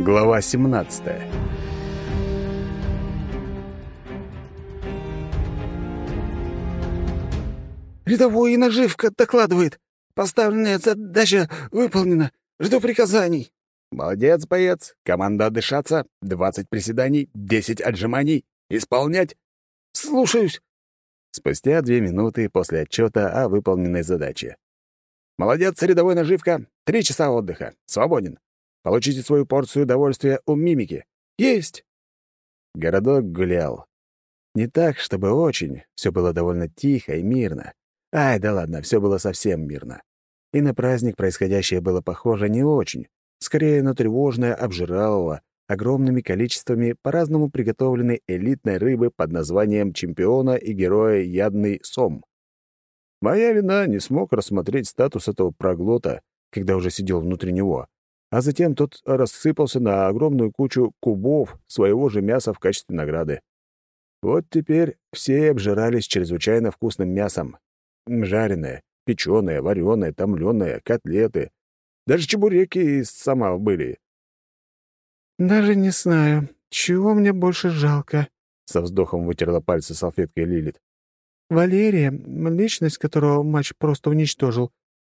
Глава 17 «Рядовой и наживка докладывает. Поставленная задача выполнена. Жду приказаний». «Молодец, боец. Команда отдышаться. Двадцать приседаний, десять отжиманий. Исполнять». «Слушаюсь». Спустя две минуты после отчета о выполненной задаче. «Молодец, рядовой наживка. Три часа отдыха. Свободен. Получите свою порцию удовольствия у мимики. Есть!» Городок гулял. Не так, чтобы очень. Все было довольно тихо и мирно. Ай, да ладно, все было совсем мирно. И на праздник происходящее было похоже не очень. Скорее на тревожное обжиралово, огромными количествами по-разному приготовленной элитной рыбы под названием чемпиона и героя ядный сом. Моя вина не смог рассмотреть статус этого проглота, когда уже сидел внутри него, а затем тот рассыпался на огромную кучу кубов своего же мяса в качестве награды. Вот теперь все обжирались чрезвычайно вкусным мясом. Жареное, печеное, вареное, томленое, котлеты. Даже чебуреки из сама были. «Даже не знаю, чего мне больше жалко», — со вздохом вытерла пальцы салфеткой Лилит. «Валерия, личность которого матч просто уничтожил,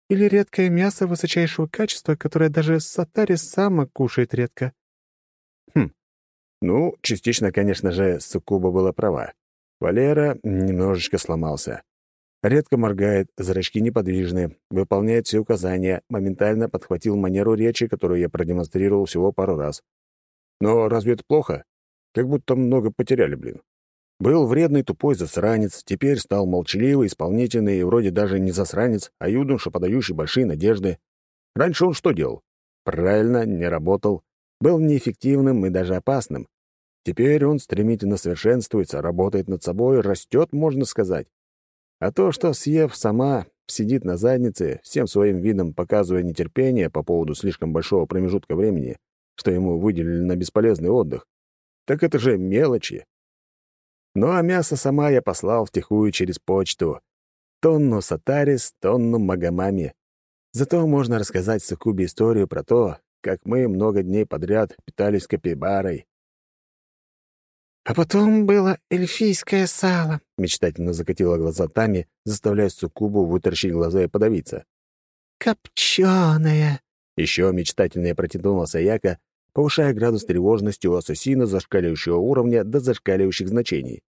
или редкое мясо высочайшего качества, которое даже Сатари сама кушает редко. Хм. Ну, частично, конечно же, Сукуба была права. Валера немножечко сломался. Редко моргает, зрачки неподвижны, выполняет все указания, моментально подхватил манеру речи, которую я продемонстрировал всего пару раз. Но разве это плохо? Как будто много потеряли, блин. Был вредный тупой засранец, теперь стал молчаливый, исполнительный и вроде даже не засранец, а юноша, подающий большие надежды. Раньше он что делал? Правильно, не работал, был неэффективным и даже опасным. Теперь он стремительно совершенствуется, работает над собой, растет, можно сказать. А то, что съев сама, сидит на заднице, всем своим видом показывая нетерпение по поводу слишком большого промежутка времени, что ему выделили на бесполезный отдых, так это же мелочи. Ну а мясо сама я послал втихую через почту. Тонну сатарис, тонну магамами. Зато можно рассказать Сукубе историю про то, как мы много дней подряд питались капибарой. «А потом было эльфийское сало», — мечтательно закатила глаза Тами, заставляя Сукубу вытаращить глаза и подавиться. «Копченое!» — еще мечтательнее протянула Саяка, повышая градус тревожности у ассасина зашкаливающего уровня до зашкаливающих значений.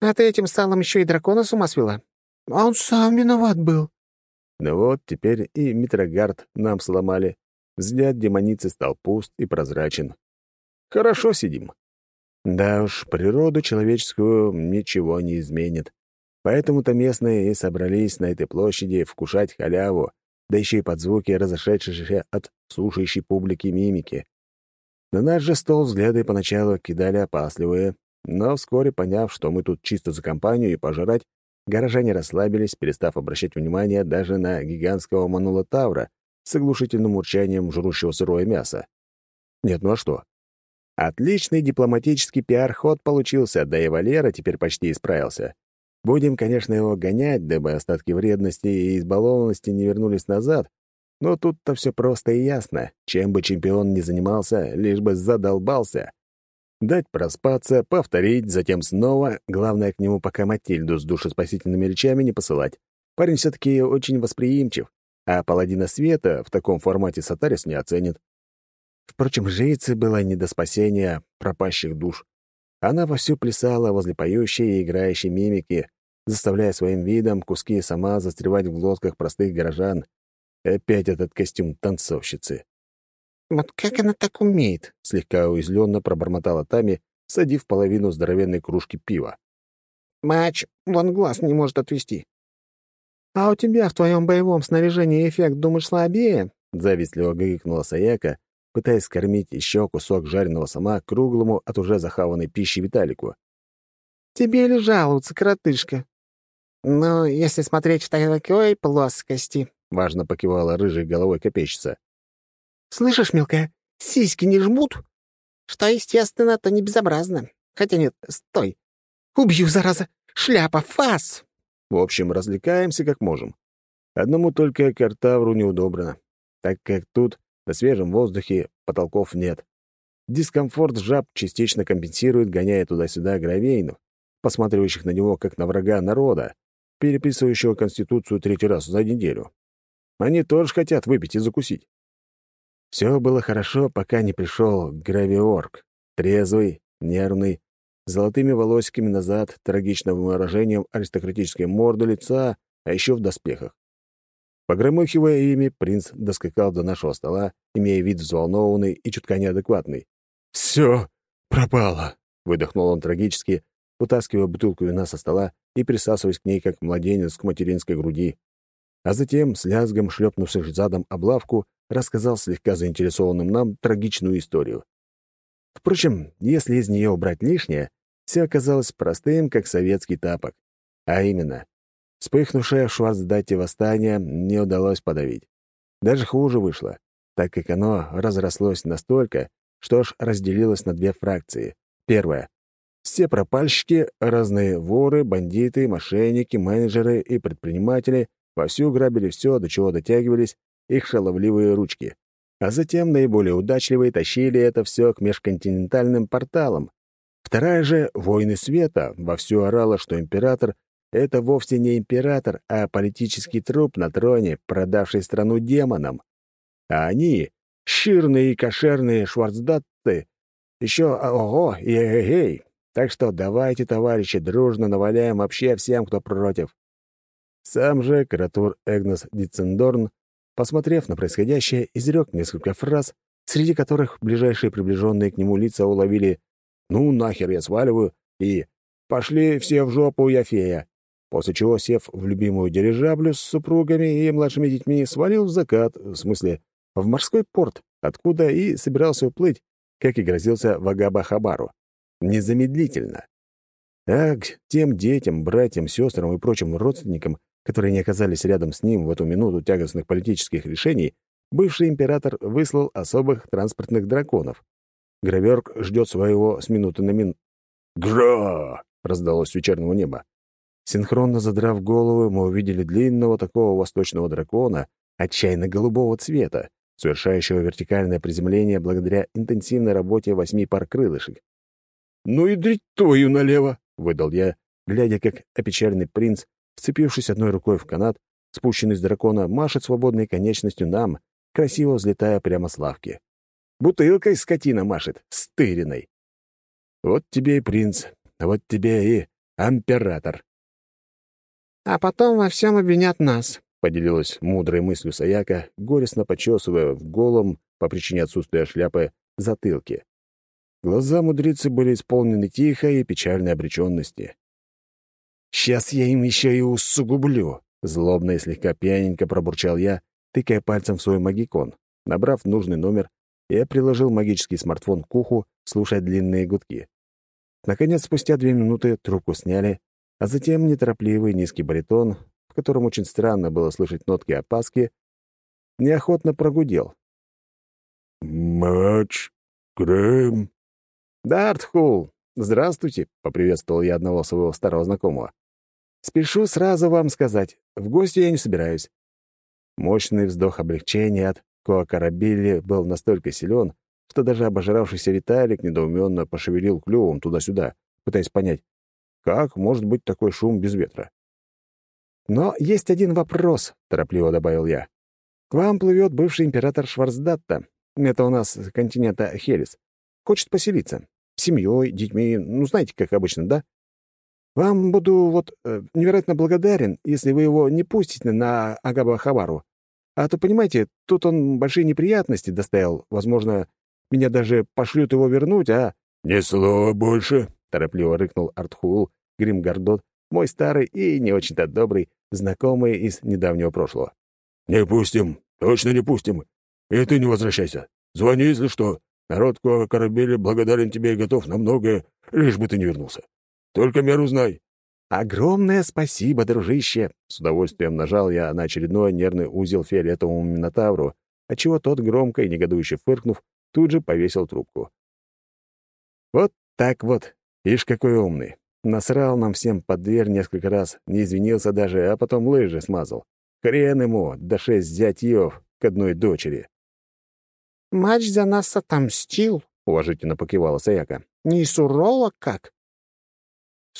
«А ты этим салом еще и дракона с ума свела? А он сам виноват был». Ну вот, теперь и Митрогард нам сломали. Взгляд демоницы стал пуст и прозрачен. Хорошо сидим. Да уж, природу человеческую ничего не изменит. Поэтому-то местные и собрались на этой площади вкушать халяву, да еще и под звуки разошедшейся от слушающей публики мимики. На наш же стол взгляды поначалу кидали опасливые, но вскоре, поняв, что мы тут чисто за компанию и пожрать, горожане расслабились, перестав обращать внимание даже на гигантского манулотавра с оглушительным урчанием жрущего сырое мясо. Нет, ну а что? Отличный дипломатический пиар-ход получился, да и Валера теперь почти исправился. Будем, конечно, его гонять, дабы остатки вредности и избалованности не вернулись назад, но тут-то все просто и ясно. Чем бы чемпион ни занимался, лишь бы задолбался. Дать проспаться, повторить, затем снова. Главное, к нему пока Матильду с душеспасительными речами не посылать. Парень все-таки очень восприимчив, а паладина света в таком формате Сатарис не оценит. Впрочем, жрице было не до спасения пропащих душ. Она вовсю плясала возле поющей и играющей мимики, заставляя своим видом куски сама застревать в глотках простых горожан. Опять этот костюм танцовщицы. «Вот как она так умеет?» — слегка уязвленно пробормотала Тами, садив половину здоровенной кружки пива. «Мач, вон глаз не может отвести». «А у тебя в твоем боевом снаряжении эффект, думаешь, слабее?» — завистливо гыкнула Саяка, пытаясь скормить еще кусок жареного сама круглому от уже захаванной пищи Виталику. «Тебе ли жаловаться, коротышка?» «Ну, если смотреть в такой плоскости», — важно покивала рыжей головой копейщица. «Слышишь, мелкая, сиськи не жмут?» «Что, естественно, то не безобразно. Хотя нет, стой. Убью, зараза! Шляпа, фас!» В общем, развлекаемся как можем. Одному только картавру неудобно, так как тут на свежем воздухе потолков нет. Дискомфорт жаб частично компенсирует, гоняя туда-сюда гравейнов, посматривающих на него как на врага народа, переписывающего Конституцию третий раз за неделю. Они тоже хотят выпить и закусить. Все было хорошо, пока не пришел гравиорг. Трезвый, нервный, с золотыми волосиками назад, трагичным выражением аристократической морды лица, а еще в доспехах. Погромыхивая ими, принц доскакал до нашего стола, имея вид взволнованный и чутка неадекватный. «Все пропало!» — выдохнул он трагически, вытаскивая бутылку вина со стола и присасываясь к ней, как младенец к материнской груди. А затем, с лязгом шлепнувшись задом облавку, рассказал слегка заинтересованным нам трагичную историю. Впрочем, если из нее убрать лишнее, все оказалось простым, как советский тапок. А именно, Вспыхнувшее в Шварцдате восстание не удалось подавить. Даже хуже вышло, так как оно разрослось настолько, что аж разделилось на две фракции. Первая. Все пропальщики, разные воры, бандиты, мошенники, менеджеры и предприниматели вовсю грабили все, до чего дотягивались их шаловливые ручки. А затем наиболее удачливые тащили это все к межконтинентальным порталам. Вторая же, «Войны света», вовсю орала, что император это вовсе не император, а политический труп на троне, продавший страну демонам. А они, ширные и кошерные шварцдатты, еще ого и эгей. Так что давайте, товарищи, дружно наваляем вообще всем, кто против. Сам же Каратур Эгнес Дицендорн, посмотрев на происходящее, изрек несколько фраз, среди которых ближайшие приближенные к нему лица уловили «Ну, нахер я сваливаю» и «Пошли все в жопу, я фея» после чего, сев в любимую дирижаблю с супругами и младшими детьми, свалил в закат, в смысле, в морской порт, откуда и собирался уплыть, как и грозился Вагаба-Хабару. Незамедлительно. А к тем детям, братьям, сестрам и прочим родственникам, которые не оказались рядом с ним в эту минуту тягостных политических решений, бывший император выслал особых транспортных драконов. Граверк ждет своего с минуты на мин... «Гра!» — раздалось с вечернего неба. Синхронно задрав голову, мы увидели длинного такого восточного дракона, отчаянно-голубого цвета, совершающего вертикальное приземление благодаря интенсивной работе восьми пар крылышек. «Ну и дритою налево!» — выдал я, глядя, как опечаленный принц, вцепившись одной рукой в канат, спущенный с дракона, машет свободной конечностью нам, красиво взлетая прямо с лавки. Бутылкой скотина машет, стыриной. Вот тебе и принц, вот тебе и император. А потом во всем обвинят нас», — поделилась мудрой мыслью Саяка, горестно почесывая в голом, по причине отсутствия шляпы, затылке. Глаза мудрицы были исполнены тихой и печальной обреченности. «Сейчас я им еще и усугублю», — злобно и слегка пьяненько пробурчал я, тыкая пальцем в свой магикон. Набрав нужный номер, я приложил магический смартфон к уху, слушая длинные гудки. Наконец, спустя две минуты трубку сняли, а затем неторопливый низкий баритон, в котором очень странно было слышать нотки опаски, неохотно прогудел. «Матч, Грэм». «Да, здравствуйте», — поприветствовал я одного своего старого знакомого. «Спешу сразу вам сказать, в гости я не собираюсь». Мощный вздох облегчения от Коакарабилли был настолько силен, что даже обожравшийся Виталик недоуменно пошевелил клювом туда-сюда, пытаясь понять, как может быть такой шум без ветра? «Но есть один вопрос», — торопливо добавил я. «К вам плывет бывший император Шварцдатта. Это у нас континента Хелис. Хочет поселиться. Семьей, детьми, ну, знаете, как обычно, да? Вам буду вот э, невероятно благодарен, если вы его не пустите на Агаба-Хабару. А то, понимаете, тут он большие неприятности доставил. Возможно, меня даже пошлют его вернуть, а...» «Ни слова больше», — торопливо рыкнул Артхул Гримгардот, мой старый и не очень-то добрый, знакомый из недавнего прошлого. «Не пустим, точно не пустим. И ты не возвращайся. Звони, если что. Народ корабели благодарен тебе и готов на многое, лишь бы ты не вернулся. Только меру знай». «Огромное спасибо, дружище!» С удовольствием нажал я на очередной нервный узел фиолетовому Минотавру, отчего тот, громко и негодующе фыркнув, тут же повесил трубку. «Вот так вот. Ишь, какой умный. Насрал нам всем под дверь несколько раз, не извинился даже, а потом лыжи смазал. Хрен ему, да шесть зятьев к одной дочери. Матч за нас отомстил», — уважительно покивала Саяка. «Не сурово как?»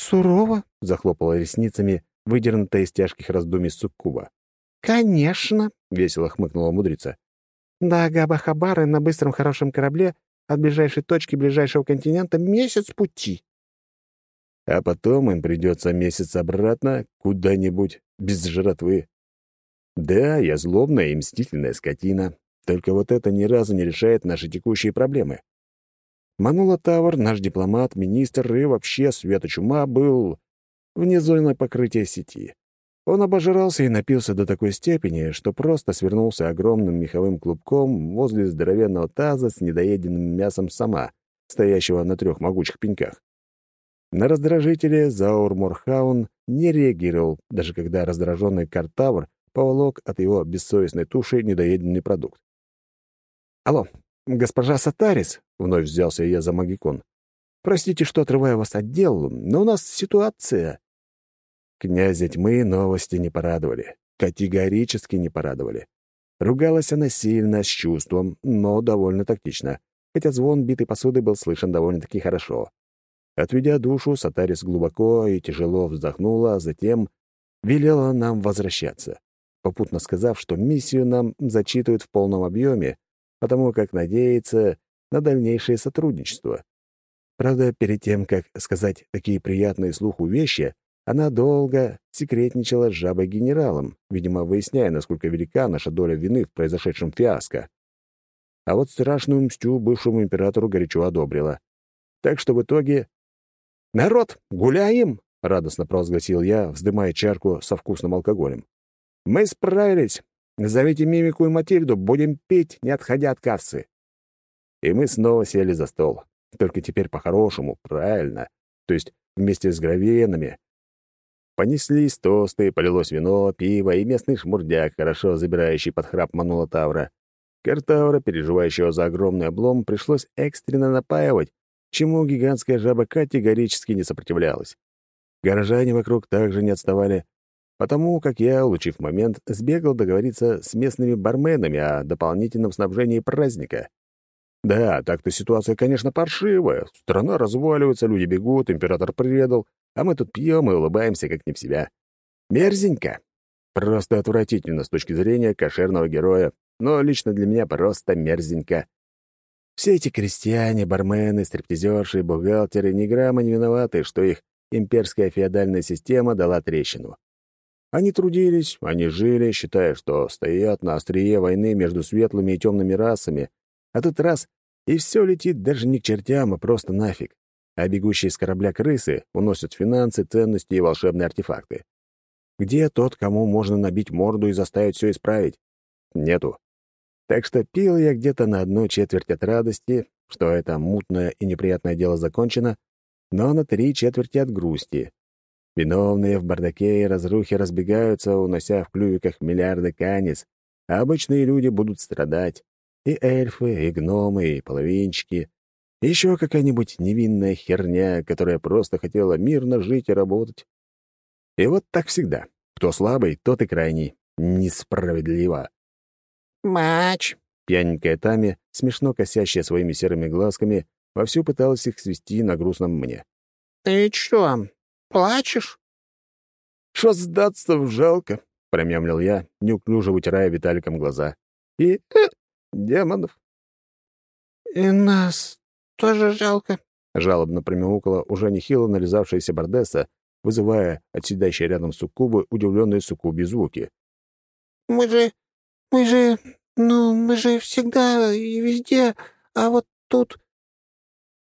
«Сурово?» — захлопала ресницами, выдернутая из тяжких раздумий суккуба. «Конечно», — весело хмыкнула мудрица. «Да, Габа-Хабары на быстром хорошем корабле от ближайшей точки ближайшего континента месяц пути». А потом им придется месяц обратно куда-нибудь без жратвы. Да, я злобная и мстительная скотина, только вот это ни разу не решает наши текущие проблемы. Манула Тавр, наш дипломат, министр и вообще Света Чума был вне зоны покрытия сети. Он обожрался и напился до такой степени, что просто свернулся огромным меховым клубком возле здоровенного таза с недоеденным мясом сама, стоящего на трех могучих пеньках. На раздражители Заур Морхаун не реагировал, даже когда раздраженный Картавр поволок от его бессовестной туши недоеденный продукт. «Алло, госпожа Сатарис», — вновь взялся я за магикон. «Простите, что отрываю вас от дел, но у нас ситуация...» Князя тьмы новости не порадовали. Категорически не порадовали. Ругалась она сильно, с чувством, но довольно тактично, хотя звон битой посуды был слышен довольно-таки хорошо. Отведя душу, Сатарис глубоко и тяжело вздохнула, а затем велела нам возвращаться, попутно сказав, что миссию нам зачитывают в полном объеме, потому как надеется на дальнейшее сотрудничество. Правда, перед тем, как сказать такие приятные слуху вещи, она долго секретничала с жабой-генералом, видимо, выясняя, насколько велика наша доля вины в произошедшем фиаско. А вот страшную мстю бывшему императору горячо одобрила. Так что в итоге «Народ, гуляем!» — радостно провозгласил я, вздымая чарку со вкусным алкоголем. «Мы справились! Зовите Мимику и Матильду, будем пить, не отходя от кассы!» И мы снова сели за стол. Только теперь по-хорошему, правильно. То есть вместе с гравенами. Понеслись тосты, полилось вино, пиво и местный шмурдяк, хорошо забирающий под храп манула Тавра. Картавра, переживающего за огромный облом, пришлось экстренно напаивать, чему гигантская жаба категорически не сопротивлялась. Горожане вокруг также не отставали, потому как я, улучив момент, сбегал договориться с местными барменами о дополнительном снабжении праздника. Да, так-то ситуация, конечно, паршивая. Страна разваливается, люди бегут, император предал, а мы тут пьем и улыбаемся, как не в себя. Мерзенько. Просто отвратительно с точки зрения кошерного героя, но лично для меня просто мерзенько. Все эти крестьяне, бармены, стриптизерши, бухгалтеры ни грамма не виноваты, что их имперская феодальная система дала трещину. Они трудились, они жили, считая, что стоят на острие войны между светлыми и темными расами, а тут раз — и все летит даже не к чертям, а просто нафиг. А бегущие с корабля крысы уносят финансы, ценности и волшебные артефакты. Где тот, кому можно набить морду и заставить все исправить? Нету. Так что пил я где-то на одну четверть от радости, что это мутное и неприятное дело закончено, но на три четверти от грусти. Виновные в бардаке и разрухе разбегаются, унося в клювиках миллиарды канис, а обычные люди будут страдать. И эльфы, и гномы, и половинчики. Еще какая-нибудь невинная херня, которая просто хотела мирно жить и работать. И вот так всегда. Кто слабый, тот и крайний. Несправедливо. «Мач!» Пьяненькая Тами, смешно косящая своими серыми глазками, вовсю пыталась их свести на грустном мне. «Ты чё, плачешь?» «Шо сдаться жалко?» — промямлил я, неуклюже вытирая Виталиком глаза. «И... Э, демонов». «И нас тоже жалко», — жалобно промяукала уже нехило нализавшаяся Бардесса, вызывая от сидящей рядом суккубы удивленные суккуби звуки. «Мы же мы же... ну, мы же всегда и везде, а вот тут...»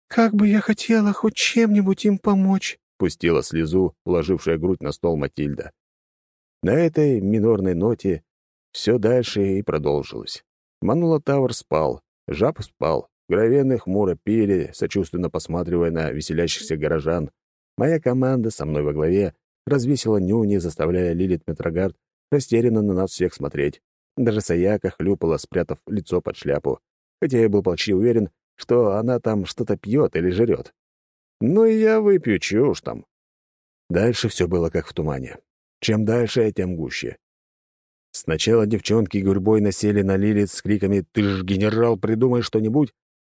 «Как бы я хотела хоть чем-нибудь им помочь», — пустила слезу, уложившая грудь на стол Матильда. На этой минорной ноте все дальше и продолжилось. Манула Тавр спал, жаб спал, гравены хмуро пили, сочувственно посматривая на веселящихся горожан. Моя команда со мной во главе развесила нюни, заставляя Лилит Метрогард растерянно на нас всех смотреть. Даже Саяка хлюпала, спрятав лицо под шляпу, хотя я был почти уверен, что она там что-то пьет или жрет. Ну и я выпью, чего уж там. Дальше все было как в тумане. Чем дальше, тем гуще. Сначала девчонки гурьбой насели на Лилит с криками «Ты ж, генерал, придумай что-нибудь!»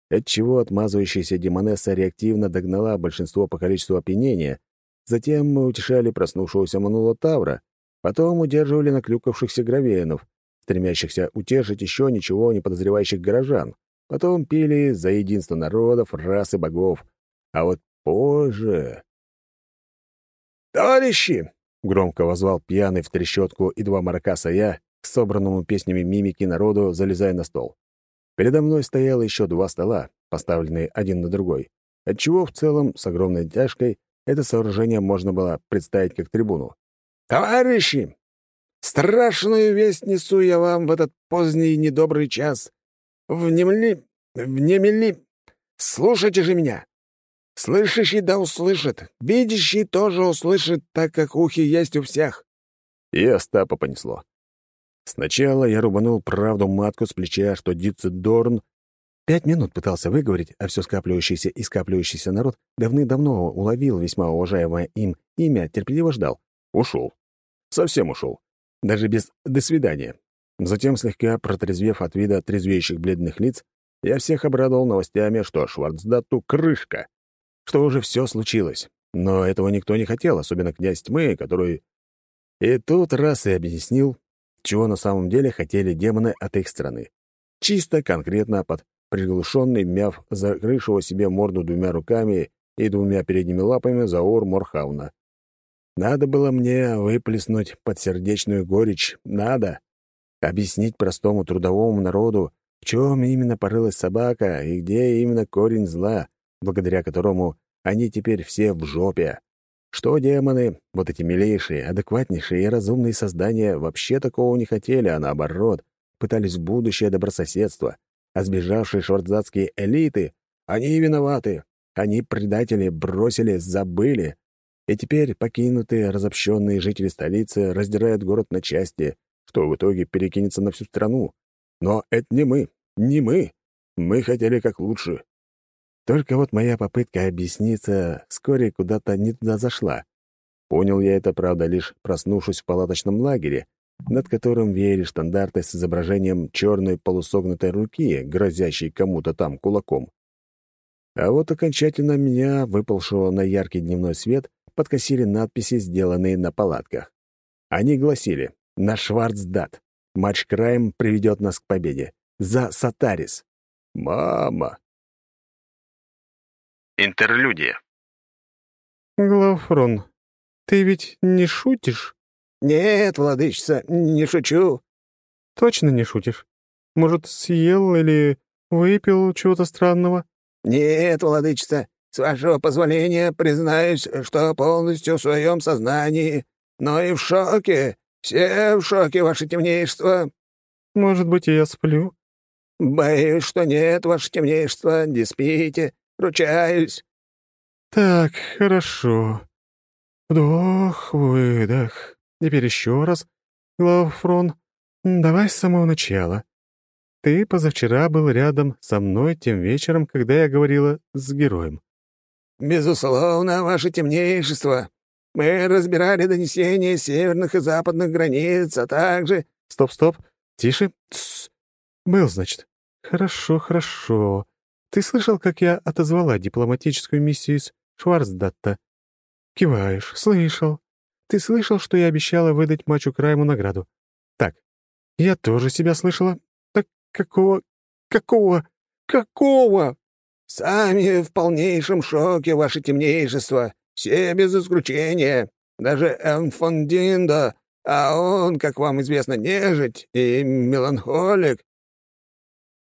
отчего отмазывающаяся демонесса реактивно догнала большинство по количеству опьянения. Затем мы утешали проснувшегося Манулотавра, потом удерживали наклюкавшихся гравеянов, стремящихся утешить еще ничего не подозревающих горожан. Потом пили за единство народов, рас и богов. А вот позже... «Товарищи!» — громко возвал пьяный в трещотку и два маракаса я к собранному песнями мимики народу, залезая на стол. Передо мной стояло еще два стола, поставленные один на другой, отчего в целом с огромной тяжкой это сооружение можно было представить как трибуну. «Товарищи! Страшную весть несу я вам в этот поздний недобрый час. Внемли... Внемели... Слушайте же меня! Слышащий да услышит, видящий тоже услышит, так как ухи есть у всех». И Остапа понесло. Сначала я рубанул правду матку с плеча, что Дорн пять минут пытался выговорить, а все скапливающийся и скапливающийся народ давным-давно уловил весьма уважаемое им имя, терпеливо ждал. Ушел. Совсем ушел. Даже без «до свидания». Затем, слегка протрезвев от вида трезвеющих бледных лиц, я всех обрадовал новостями, что Шварцдатту крышка, что уже все случилось. Но этого никто не хотел, особенно князь тьмы, который... И тут раз и объяснил, чего на самом деле хотели демоны от их страны. Чисто, конкретно, под приглушенный мяв закрывшего себе морду двумя руками и двумя передними лапами Заур Морхауна. Надо было мне выплеснуть подсердечную горечь, надо. Объяснить простому трудовому народу, в чем именно порылась собака и где именно корень зла, благодаря которому они теперь все в жопе. Что демоны, вот эти милейшие, адекватнейшие и разумные создания, вообще такого не хотели, а наоборот, пытались в будущее добрососедство. А сбежавшие шварцдатские элиты, они виноваты. Они предатели, бросили, забыли. И теперь покинутые, разобщенные жители столицы раздирают город на части, что в итоге перекинется на всю страну. Но это не мы, не мы. Мы хотели как лучше. Только вот моя попытка объясниться вскоре куда-то не туда зашла. Понял я это, правда, лишь проснувшись в палаточном лагере, над которым веяли штандарты с изображением черной полусогнутой руки, грозящей кому-то там кулаком. А вот окончательно меня, выпалшего на яркий дневной свет, подкосили надписи, сделанные на палатках. Они гласили «На Шварцдат. Матч Крайм приведет нас к победе. За Сатарис». «Мама!» Интерлюдия. Главфрон, ты ведь не шутишь? Нет, владычица, не шучу. Точно не шутишь? Может, съел или выпил чего-то странного? Нет, владычица, с вашего позволения признаюсь, что полностью в своем сознании, но и в шоке. Все в шоке, ваше темнейшество. Может быть, я сплю? Боюсь, что нет, ваше темнейшество, не спите, ручаюсь. Так, хорошо. Вдох, выдох. Теперь еще раз. Главфрон, давай с самого начала. Ты позавчера был рядом со мной тем вечером, когда я говорила с героем. «Безусловно, ваше темнейшество. Мы разбирали донесения северных и западных границ, а также...» «Стоп, стоп. Тише. Тссс. Был, значит. Хорошо, хорошо. Ты слышал, как я отозвала дипломатическую миссию из Шварцдатта?» «Киваешь. Слышал. Ты слышал, что я обещала выдать Мачу Крайму награду? Так, я тоже себя слышала. Так какого... какого... какого?» «Сами в полнейшем шоке, ваше темнейшество. Все без исключения. Даже Энфондиндо, а он, как вам известно, нежить и меланхолик».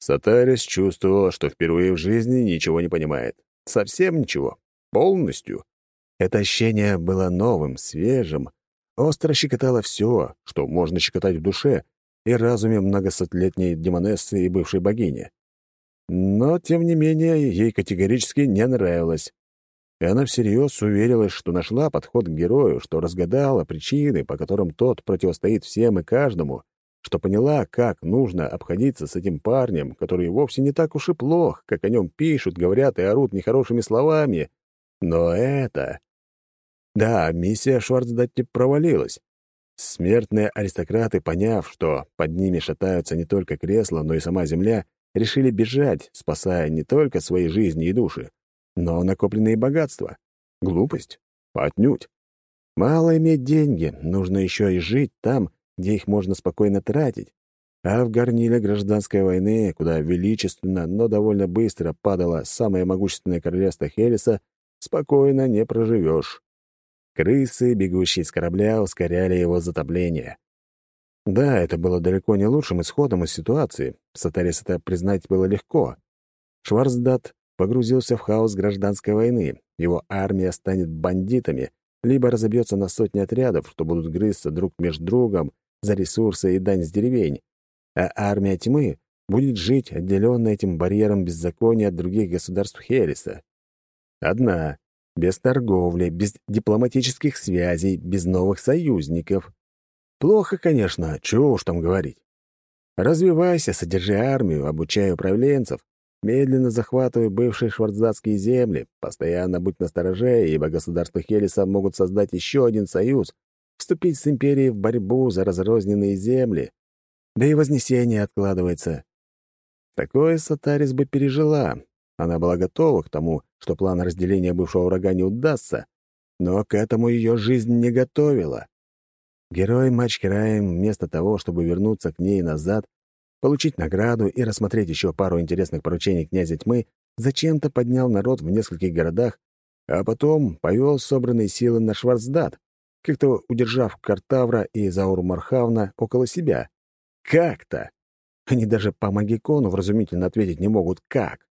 Сатарис чувствовал, что впервые в жизни ничего не понимает. Совсем ничего. Полностью. Это ощущение было новым, свежим. Остро щекотало все, что можно щекотать в душе и разуме многосотлетней демонессы и бывшей богини. Но, тем не менее, ей категорически не нравилось. И она всерьез уверилась, что нашла подход к герою, что разгадала причины, по которым тот противостоит всем и каждому, что поняла, как нужно обходиться с этим парнем, который вовсе не так уж и плох, как о нем пишут, говорят и орут нехорошими словами. Но это... Да, миссия Шварцдатти провалилась. Смертные аристократы, поняв, что под ними шатаются не только кресла, но и сама земля, решили бежать, спасая не только свои жизни и души, но накопленные богатства. Глупость? Отнюдь. Мало иметь деньги, нужно еще и жить там, где их можно спокойно тратить. А в горниле гражданской войны, куда величественно, но довольно быстро падало самое могущественное королевство Хелиса, спокойно не проживешь. Крысы, бегущие с корабля, ускоряли его затопление. Да, это было далеко не лучшим исходом из ситуации. Сатарис это признать было легко. Шварцдат погрузился в хаос гражданской войны. Его армия станет бандитами, либо разобьется на сотни отрядов, что будут грызться друг между другом за ресурсы и дань с деревень. А армия тьмы будет жить, отделенная этим барьером беззакония от других государств Хереса. Одна, без торговли, без дипломатических связей, без новых союзников. Плохо, конечно, чего уж там говорить. Развивайся, содержи армию, обучай управленцев, медленно захватывай бывшие шварцдатские земли, постоянно будь настороже, ибо государства Хелиса могут создать еще один союз, вступить с империей в борьбу за разрозненные земли. Да и вознесение откладывается. Такое Сатарис бы пережила. Она была готова к тому, что план разделения бывшего врага не удастся, но к этому ее жизнь не готовила. Герой Матч Кираем, вместо того, чтобы вернуться к ней назад, получить награду и рассмотреть еще пару интересных поручений князя тьмы, зачем-то поднял народ в нескольких городах, а потом повел собранные силы на Шварцдат, как-то удержав Картавра и Заур Мархавна около себя. Как-то! Они даже по магикону вразумительно ответить не могут «как».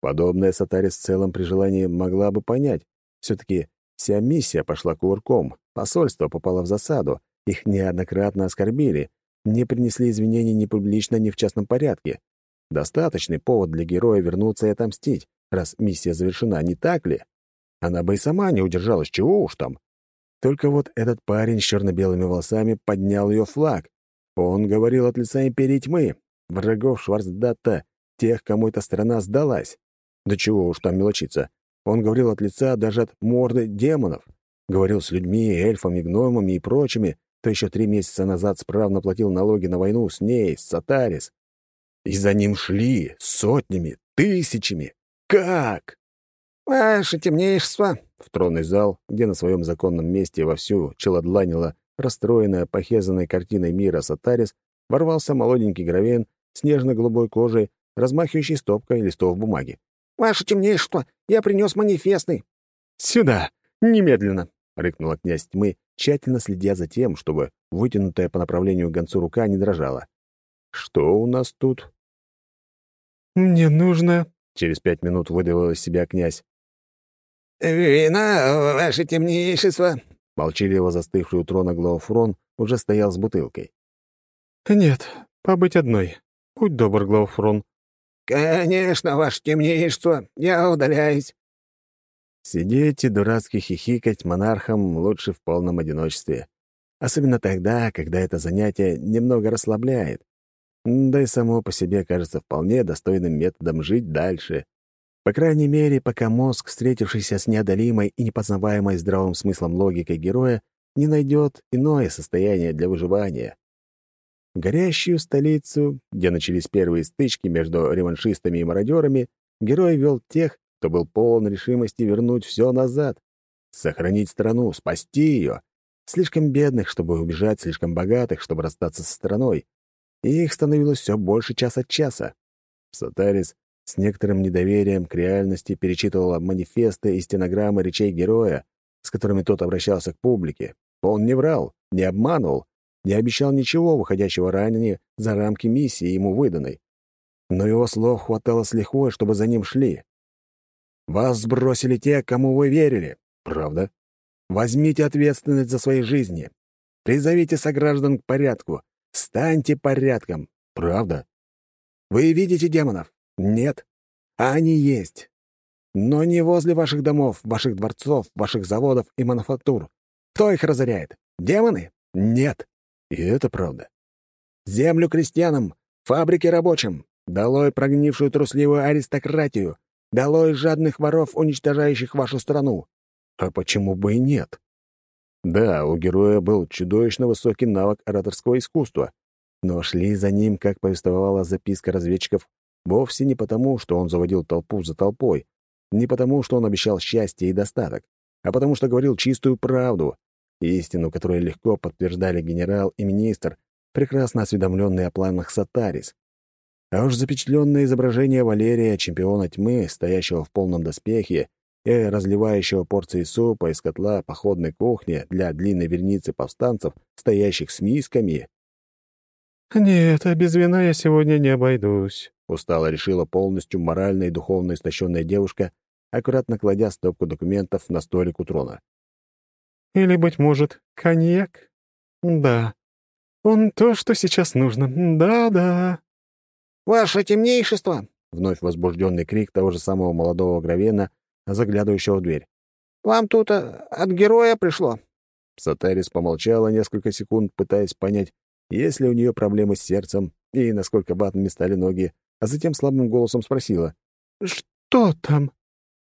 Подобное Сатарис в целом при желании могла бы понять. Все-таки вся миссия пошла кувырком, Посольство попало в засаду, их неоднократно оскорбили, не принесли извинений ни публично, ни в частном порядке. Достаточный повод для героя вернуться и отомстить, раз миссия завершена, не так ли? Она бы и сама не удержалась, чего уж там. Только вот этот парень с черно-белыми волосами поднял ее флаг. Он говорил от лица Империи Тьмы, врагов Шварцдатта, тех, кому эта страна сдалась. Да чего уж там мелочиться. Он говорил от лица даже от морды демонов. Говорил с людьми, эльфами, гномами и прочими, кто еще три месяца назад справно платил налоги на войну с ней, с Сатарис. И за ним шли сотнями, тысячами. Как? «Ваше темнейшество!» В тронный зал, где на своем законном месте вовсю челодланила расстроенная похезанной картиной мира Сатарис, ворвался молоденький гравен с нежно-голубой кожей, размахивающий стопкой листов бумаги. «Ваше темнейшество, я принес манифестный». «Сюда! Немедленно!» — рыкнула князь тьмы, тщательно следя за тем, чтобы вытянутая по направлению к гонцу рука не дрожала. «Что у нас тут?» «Мне нужно...» — через пять минут выдавил из себя князь. «Вина, ваше темнейшество!» Молчаливо застывший у трона Глауфрон уже стоял с бутылкой. «Нет, побыть одной. Будь добр, Глауфрон». «Конечно, ваше темнейшество, я удаляюсь». Сидеть и дурацки хихикать монархам лучше в полном одиночестве. Особенно тогда, когда это занятие немного расслабляет. Да и само по себе кажется вполне достойным методом жить дальше. По крайней мере, пока мозг, встретившийся с неодолимой и непознаваемой здравым смыслом логикой героя, не найдет иное состояние для выживания. В горящую столицу, где начались первые стычки между реваншистами и мародерами, герой вел тех, кто был полон решимости вернуть все назад, сохранить страну, спасти ее. Слишком бедных, чтобы убежать, слишком богатых, чтобы расстаться со страной. И их становилось все больше час от часа. Сатарис с некоторым недоверием к реальности перечитывала манифесты и стенограммы речей героя, с которыми тот обращался к публике. Он не врал, не обманывал, не обещал ничего, выходящего ранее за рамки миссии ему выданной. Но его слов хватало с лихвой, чтобы за ним шли. Вас сбросили те, кому вы верили. Правда? Возьмите ответственность за свои жизни. Призовите сограждан к порядку. Станьте порядком. Правда? Вы видите демонов? Нет. А они есть. Но не возле ваших домов, ваших дворцов, ваших заводов и мануфактур. Кто их разоряет? Демоны? Нет. И это правда. Землю крестьянам, фабрики рабочим. Долой прогнившую трусливую аристократию. Долой жадных воров, уничтожающих вашу страну. А почему бы и нет? Да, у героя был чудовищно высокий навык ораторского искусства, но шли за ним, как повествовала записка разведчиков, вовсе не потому, что он заводил толпу за толпой, не потому, что он обещал счастье и достаток, а потому что говорил чистую правду, истину, которую легко подтверждали генерал и министр, прекрасно осведомленные о планах Сатарис. А уж запечатленное изображение Валерия, чемпиона тьмы, стоящего в полном доспехе и разливающего порции супа из котла походной кухни для длинной верницы повстанцев, стоящих с мисками. «Нет, а без вина я сегодня не обойдусь», — устало решила полностью морально и духовно истощенная девушка, аккуратно кладя стопку документов на столик у трона. «Или, быть может, коньяк? Да. Он то, что сейчас нужно. Да-да». «Ваше темнейшество!» — вновь возбужденный крик того же самого молодого Гравена, заглядывающего в дверь. «Вам тут а, от героя пришло». Сатарис помолчала несколько секунд, пытаясь понять, есть ли у нее проблемы с сердцем и насколько ватными стали ноги, а затем слабым голосом спросила. «Что там?»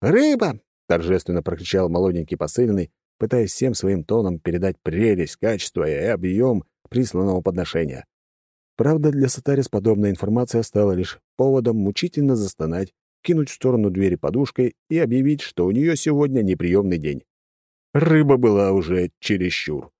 «Рыба!» — торжественно прокричал молоденький посыльный, пытаясь всем своим тоном передать прелесть, качество и объем присланного подношения. Правда, для Сатарис подобная информация стала лишь поводом мучительно застонать, кинуть в сторону двери подушкой и объявить, что у нее сегодня неприемный день. Рыба была уже чересчур.